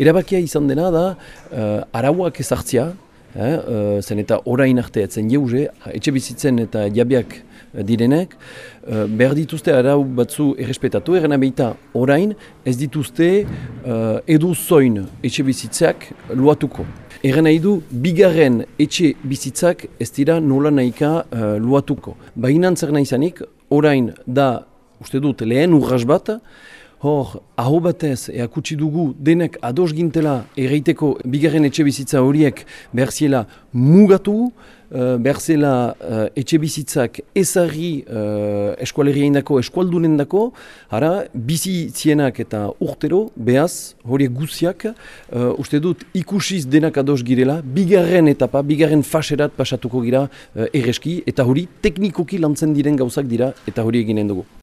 Erabakia izan dena da uh, arauak ezartzia, eh, uh, zen eta orain arte etzen jeuze, etxe bizitzen eta jabiak direnek, uh, behar dituzte arau batzu errespetatu, erena behita orain ez dituzte uh, edu zoin etxe bizitzak luatuko. Erena du bigarren etxe bizitzak ez dira nola nahika uh, luatuko. Baina zer nahi orain da, uste dut, lehen urras bat, Hor, aho batez, eakutsi dugu denek ados gintela erreiteko bigarren etxe bizitza horiek berziela mugatu, uh, berzela uh, etxe bizitzak ezarri uh, eskualerien dako, eskualdunen ara, bizitzienak eta urtero, behaz, horiek guziak, uh, uste dut ikusiz denak ados girela, bigarren etapa, bigarren faserat pasatuko gira uh, erreski, eta hori teknikoki lantzen diren gauzak dira, eta hori eginen dugu.